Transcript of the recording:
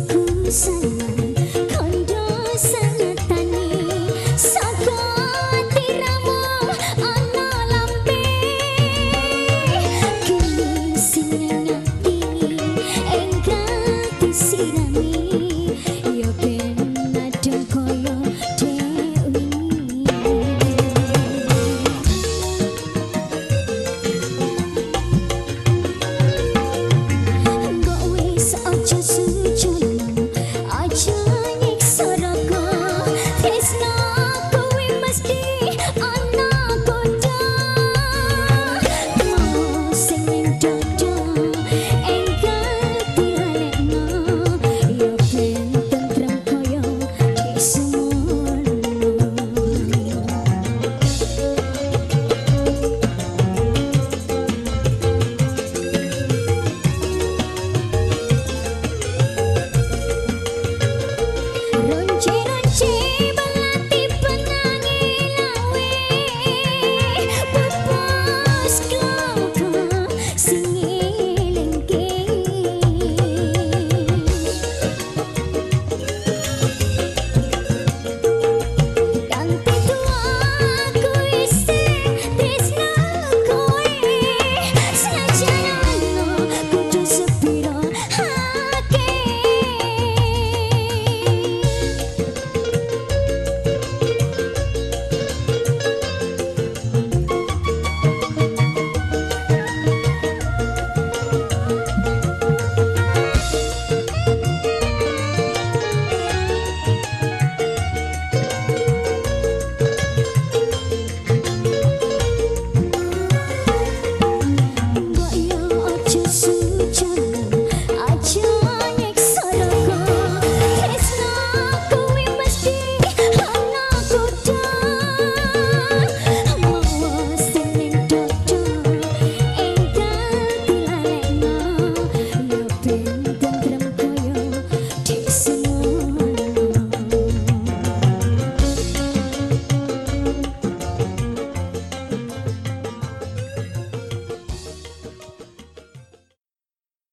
Aku so